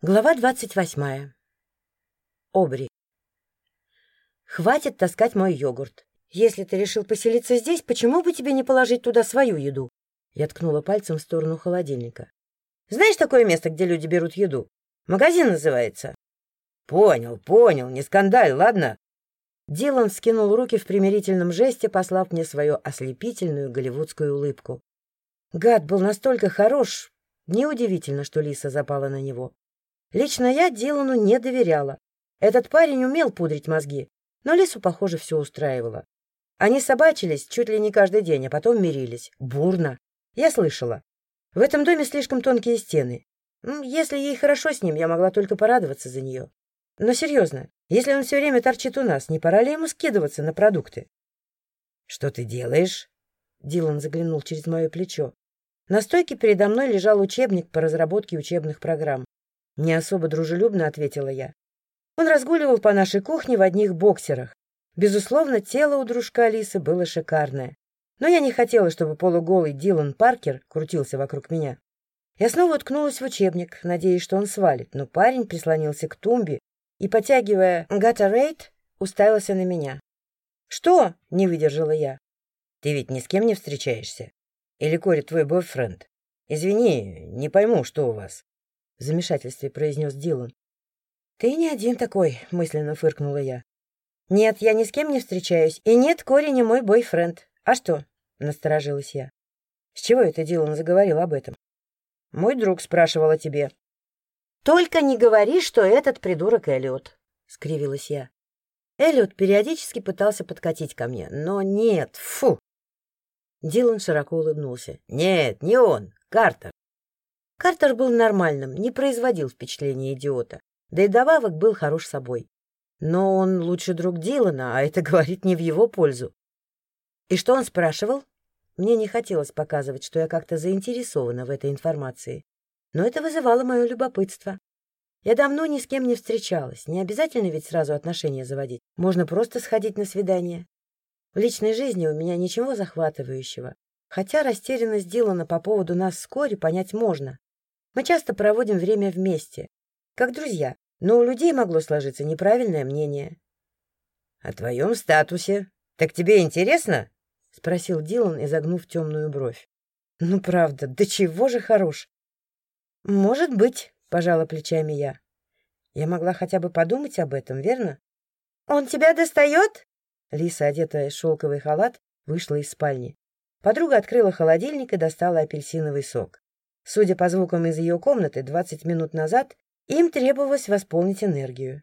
Глава двадцать восьмая. Обри. Хватит таскать мой йогурт. Если ты решил поселиться здесь, почему бы тебе не положить туда свою еду? Я ткнула пальцем в сторону холодильника. Знаешь такое место, где люди берут еду? Магазин называется. Понял, понял, не скандаль, ладно? Дилан скинул руки в примирительном жесте, послав мне свою ослепительную голливудскую улыбку. Гад был настолько хорош, неудивительно, что Лиса запала на него. Лично я Дилану не доверяла. Этот парень умел пудрить мозги, но Лису, похоже, все устраивало. Они собачились чуть ли не каждый день, а потом мирились. Бурно. Я слышала. В этом доме слишком тонкие стены. Если ей хорошо с ним, я могла только порадоваться за нее. Но серьезно, если он все время торчит у нас, не пора ли ему скидываться на продукты? — Что ты делаешь? Дилан заглянул через мое плечо. На стойке передо мной лежал учебник по разработке учебных программ. Не особо дружелюбно ответила я. Он разгуливал по нашей кухне в одних боксерах. Безусловно, тело у дружка Алисы было шикарное. Но я не хотела, чтобы полуголый Дилан Паркер крутился вокруг меня. Я снова уткнулась в учебник, надеясь, что он свалит, но парень прислонился к тумбе и, потягивая «Gatorade», уставился на меня. «Что?» — не выдержала я. «Ты ведь ни с кем не встречаешься? Или Кори твой бойфренд? Извини, не пойму, что у вас. — в замешательстве произнес Дилан. «Ты не один такой», — мысленно фыркнула я. «Нет, я ни с кем не встречаюсь, и нет, Кори не мой бойфренд. А что?» — насторожилась я. «С чего это Дилан заговорил об этом?» «Мой друг спрашивал о тебе». «Только не говори, что этот придурок Эллиот», — скривилась я. Эллиот периодически пытался подкатить ко мне, но нет, фу! Дилан широко улыбнулся. «Нет, не он, Картер. Картер был нормальным, не производил впечатления идиота, да и добавок был хорош собой. Но он лучший друг Дилана, а это говорит не в его пользу. И что он спрашивал? Мне не хотелось показывать, что я как-то заинтересована в этой информации. Но это вызывало мое любопытство. Я давно ни с кем не встречалась. Не обязательно ведь сразу отношения заводить. Можно просто сходить на свидание. В личной жизни у меня ничего захватывающего. Хотя растерянность Дилана по поводу нас вскоре понять можно. Мы часто проводим время вместе, как друзья, но у людей могло сложиться неправильное мнение. — О твоем статусе. Так тебе интересно? — спросил Дилан, изогнув темную бровь. — Ну, правда, да чего же хорош? — Может быть, — пожала плечами я. Я могла хотя бы подумать об этом, верно? — Он тебя достает? Лиса, одетая в шелковый халат, вышла из спальни. Подруга открыла холодильник и достала апельсиновый сок. Судя по звукам из ее комнаты двадцать минут назад, им требовалось восполнить энергию.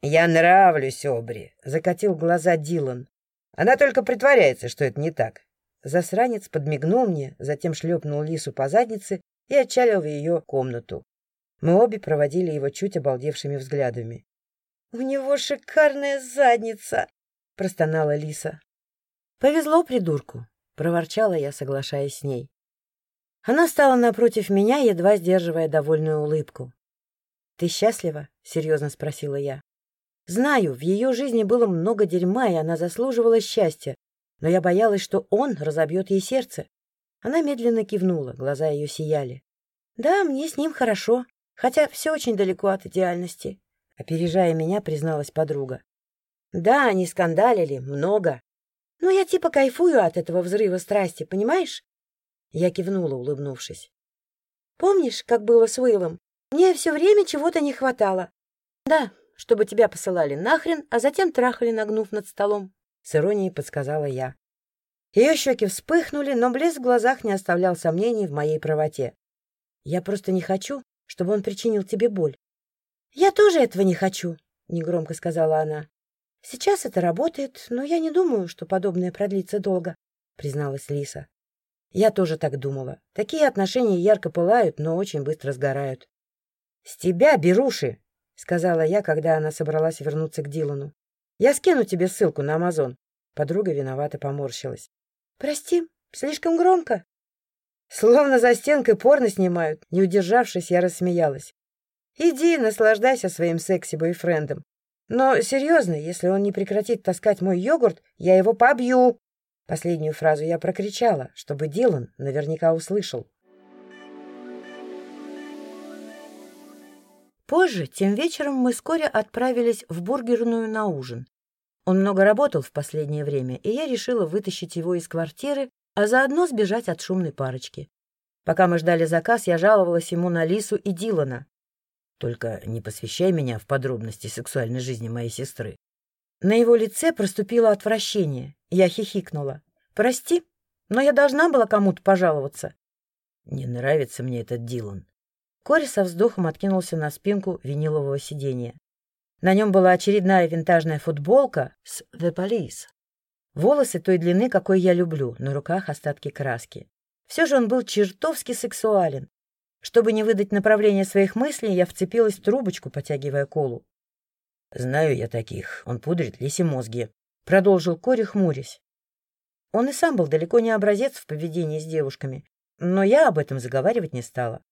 «Я нравлюсь Обри», — закатил глаза Дилан. «Она только притворяется, что это не так». Засранец подмигнул мне, затем шлепнул Лису по заднице и отчалил в ее комнату. Мы обе проводили его чуть обалдевшими взглядами. «У него шикарная задница!» — простонала Лиса. «Повезло придурку», — проворчала я, соглашаясь с ней. Она стала напротив меня, едва сдерживая довольную улыбку. — Ты счастлива? — серьезно спросила я. Знаю, в ее жизни было много дерьма, и она заслуживала счастья, но я боялась, что он разобьет ей сердце. Она медленно кивнула, глаза ее сияли. — Да, мне с ним хорошо, хотя все очень далеко от идеальности, — опережая меня, призналась подруга. — Да, они скандалили, много. Но я типа кайфую от этого взрыва страсти, понимаешь? Я кивнула, улыбнувшись. «Помнишь, как было с Уиллом? Мне все время чего-то не хватало. Да, чтобы тебя посылали нахрен, а затем трахали, нагнув над столом», — с иронией подсказала я. Ее щеки вспыхнули, но блеск в глазах не оставлял сомнений в моей правоте. «Я просто не хочу, чтобы он причинил тебе боль». «Я тоже этого не хочу», — негромко сказала она. «Сейчас это работает, но я не думаю, что подобное продлится долго», — призналась Лиса. Я тоже так думала. Такие отношения ярко пылают, но очень быстро сгорают. — С тебя, беруши! — сказала я, когда она собралась вернуться к Дилану. — Я скину тебе ссылку на Амазон. Подруга виновато поморщилась. — Прости, слишком громко. Словно за стенкой порно снимают. Не удержавшись, я рассмеялась. Иди, наслаждайся своим секси-бойфрендом. Но серьезно, если он не прекратит таскать мой йогурт, я его побью. Последнюю фразу я прокричала, чтобы Дилан наверняка услышал. Позже, тем вечером, мы вскоре отправились в бургерную на ужин. Он много работал в последнее время, и я решила вытащить его из квартиры, а заодно сбежать от шумной парочки. Пока мы ждали заказ, я жаловалась ему на Лису и Дилана. Только не посвящай меня в подробности сексуальной жизни моей сестры. На его лице проступило отвращение. Я хихикнула. «Прости, но я должна была кому-то пожаловаться». «Не нравится мне этот Дилан». Кори со вздохом откинулся на спинку винилового сиденья. На нем была очередная винтажная футболка с «The Police». Волосы той длины, какой я люблю, на руках остатки краски. Все же он был чертовски сексуален. Чтобы не выдать направление своих мыслей, я вцепилась в трубочку, потягивая колу. «Знаю я таких. Он пудрит лисе мозги», — продолжил Кори, хмурясь. Он и сам был далеко не образец в поведении с девушками, но я об этом заговаривать не стала.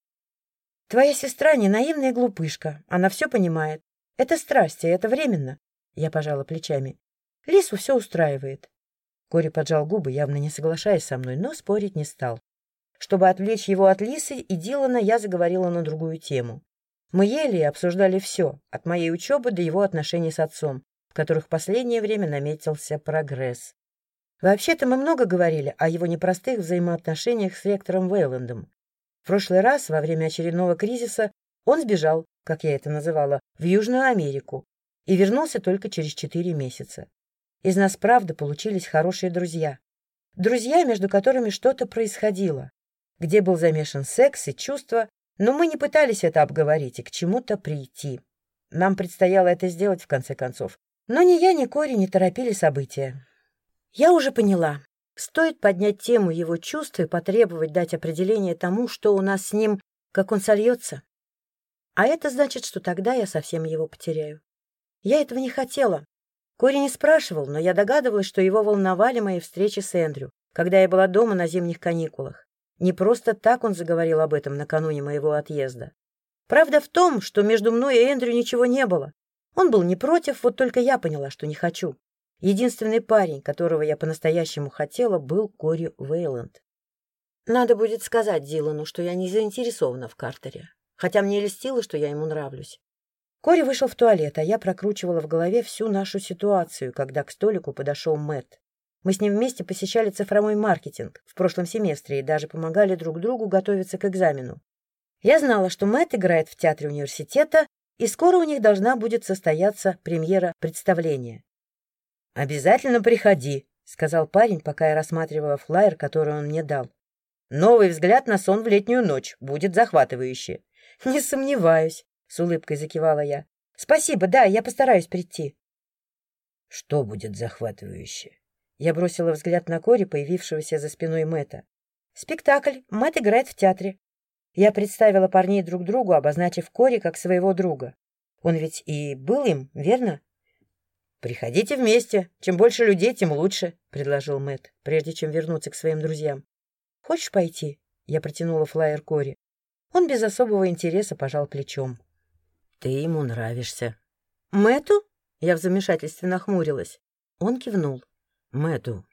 «Твоя сестра не наивная глупышка, она все понимает. Это страсти, это временно», — я пожала плечами. «Лису все устраивает». Кори поджал губы, явно не соглашаясь со мной, но спорить не стал. Чтобы отвлечь его от Лисы и Дилана, я заговорила на другую тему. Мы ели и обсуждали все, от моей учебы до его отношений с отцом, в которых в последнее время наметился прогресс. Вообще-то мы много говорили о его непростых взаимоотношениях с ректором Вейландом. В прошлый раз, во время очередного кризиса, он сбежал, как я это называла, в Южную Америку и вернулся только через четыре месяца. Из нас, правда, получились хорошие друзья. Друзья, между которыми что-то происходило, где был замешан секс и чувства, но мы не пытались это обговорить и к чему-то прийти. Нам предстояло это сделать в конце концов. Но ни я, ни Кори не торопили события. Я уже поняла. Стоит поднять тему его чувств и потребовать дать определение тому, что у нас с ним, как он сольется. А это значит, что тогда я совсем его потеряю. Я этого не хотела. Кори не спрашивал, но я догадывалась, что его волновали мои встречи с Эндрю, когда я была дома на зимних каникулах. Не просто так он заговорил об этом накануне моего отъезда. Правда в том, что между мной и Эндрю ничего не было. Он был не против, вот только я поняла, что не хочу. Единственный парень, которого я по-настоящему хотела, был Кори Вейланд. Надо будет сказать Дилану, что я не заинтересована в Картере, хотя мне льстило, что я ему нравлюсь. Кори вышел в туалет, а я прокручивала в голове всю нашу ситуацию, когда к столику подошел Мэтт. Мы с ним вместе посещали цифровой маркетинг в прошлом семестре и даже помогали друг другу готовиться к экзамену. Я знала, что Мэтт играет в театре университета, и скоро у них должна будет состояться премьера представления. «Обязательно приходи», — сказал парень, пока я рассматривала флаер, который он мне дал. «Новый взгляд на сон в летнюю ночь будет захватывающий». «Не сомневаюсь», — с улыбкой закивала я. «Спасибо, да, я постараюсь прийти». «Что будет захватывающе?» Я бросила взгляд на Кори, появившегося за спиной Мэтта. «Спектакль. Мэтт играет в театре». Я представила парней друг другу, обозначив Кори как своего друга. Он ведь и был им, верно? «Приходите вместе. Чем больше людей, тем лучше», — предложил Мэтт, прежде чем вернуться к своим друзьям. «Хочешь пойти?» — я протянула флаер Кори. Он без особого интереса пожал плечом. «Ты ему нравишься». «Мэтту?» — я в замешательстве нахмурилась. Он кивнул. Мэту.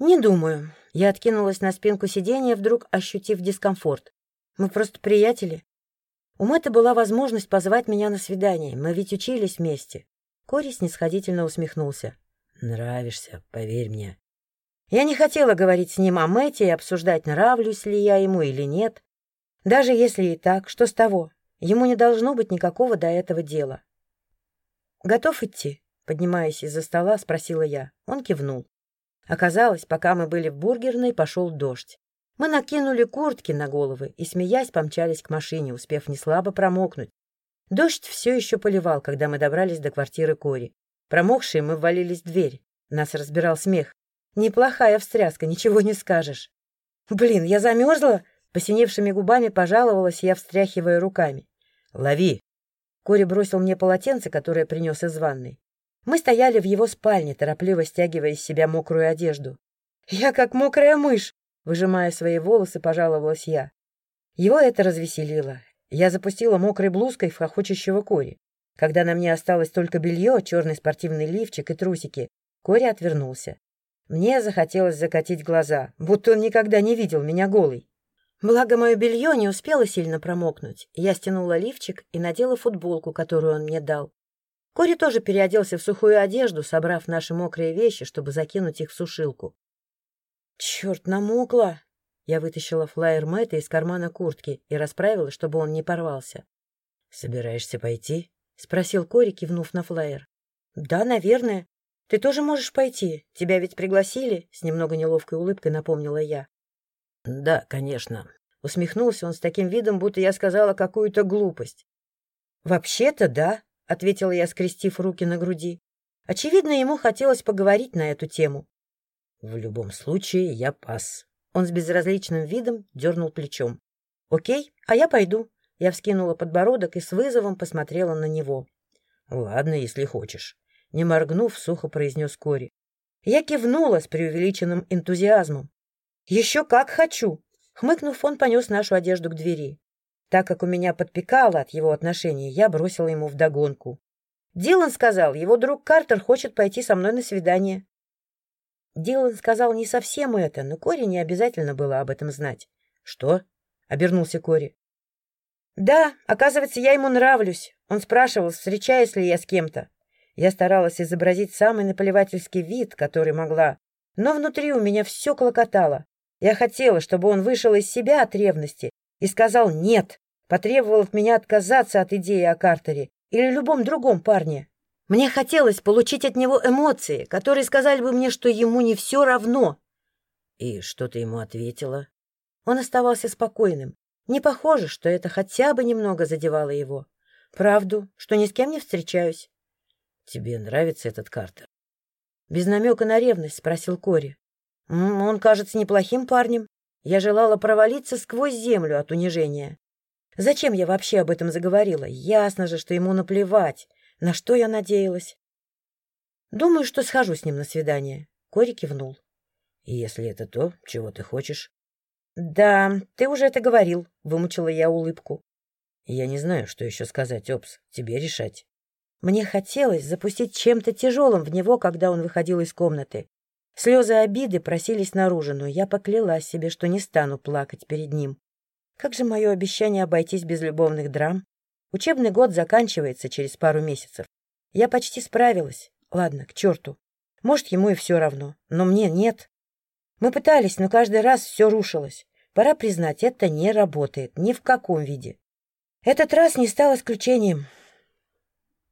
Не думаю. Я откинулась на спинку сиденья, вдруг ощутив дискомфорт. Мы просто приятели. У Мэтта была возможность позвать меня на свидание. Мы ведь учились вместе. Кори снисходительно усмехнулся. Нравишься, поверь мне. Я не хотела говорить с ним о Мэтте и обсуждать, нравлюсь ли я ему или нет. Даже если и так, что с того? Ему не должно быть никакого до этого дела. Готов идти? Поднимаясь из-за стола, спросила я. Он кивнул. Оказалось, пока мы были в бургерной, пошел дождь. Мы накинули куртки на головы и, смеясь, помчались к машине, успев неслабо промокнуть. Дождь все еще поливал, когда мы добрались до квартиры Кори. Промокшие мы ввалились в дверь. Нас разбирал смех. Неплохая встряска, ничего не скажешь. Блин, я замерзла? Посиневшими губами пожаловалась я, встряхивая руками. «Лови!» Кори бросил мне полотенце, которое принес из ванной. Мы стояли в его спальне, торопливо стягивая из себя мокрую одежду. «Я как мокрая мышь!» — выжимая свои волосы, пожаловалась я. Его это развеселило. Я запустила мокрой блузкой в хохочущего Кори. Когда на мне осталось только белье, черный спортивный лифчик и трусики, Кори отвернулся. Мне захотелось закатить глаза, будто он никогда не видел меня голой. Благо, мое белье не успело сильно промокнуть. Я стянула лифчик и надела футболку, которую он мне дал. Кори тоже переоделся в сухую одежду, собрав наши мокрые вещи, чтобы закинуть их в сушилку. Черт, намокла! Я вытащила флаер Мэтта из кармана куртки и расправила, чтобы он не порвался. — Собираешься пойти? — спросил Кори, кивнув на флаер. — Да, наверное. Ты тоже можешь пойти. Тебя ведь пригласили? — с немного неловкой улыбкой напомнила я. — Да, конечно. Усмехнулся он с таким видом, будто я сказала какую-то глупость. — Вообще-то да, — ответила я, скрестив руки на груди. Очевидно, ему хотелось поговорить на эту тему. — В любом случае, я пас. Он с безразличным видом дернул плечом. — Окей, а я пойду. Я вскинула подбородок и с вызовом посмотрела на него. — Ладно, если хочешь. Не моргнув, сухо произнес Кори. Я кивнула с преувеличенным энтузиазмом. «Еще как хочу!» Хмыкнув, он понес нашу одежду к двери. Так как у меня подпекало от его отношений, я бросила ему вдогонку. Дилан сказал, его друг Картер хочет пойти со мной на свидание. Дилан сказал не совсем это, но Кори не обязательно было об этом знать. «Что?» — обернулся Кори. «Да, оказывается, я ему нравлюсь. Он спрашивал, встречаюсь ли я с кем-то. Я старалась изобразить самый наплевательский вид, который могла, но внутри у меня все клокотало. Я хотела, чтобы он вышел из себя от ревности и сказал «нет», потребовал от меня отказаться от идеи о Картере или любом другом парне. Мне хотелось получить от него эмоции, которые сказали бы мне, что ему не все равно. И что ты ему ответила? Он оставался спокойным. Не похоже, что это хотя бы немного задевало его. Правду, что ни с кем не встречаюсь. Тебе нравится этот Картер? Без намека на ревность спросил Кори. Он кажется неплохим парнем. Я желала провалиться сквозь землю от унижения. Зачем я вообще об этом заговорила? Ясно же, что ему наплевать. На что я надеялась? Думаю, что схожу с ним на свидание. Кори кивнул. Если это то, чего ты хочешь? Да, ты уже это говорил, вымучила я улыбку. Я не знаю, что еще сказать, Опс. Тебе решать. Мне хотелось запустить чем-то тяжелым в него, когда он выходил из комнаты. Слезы обиды просились наружу, но я поклялась себе, что не стану плакать перед ним. Как же мое обещание обойтись без любовных драм? Учебный год заканчивается через пару месяцев. Я почти справилась. Ладно, к черту. Может, ему и все равно, но мне нет. Мы пытались, но каждый раз все рушилось. Пора признать, это не работает ни в каком виде. Этот раз не стал исключением.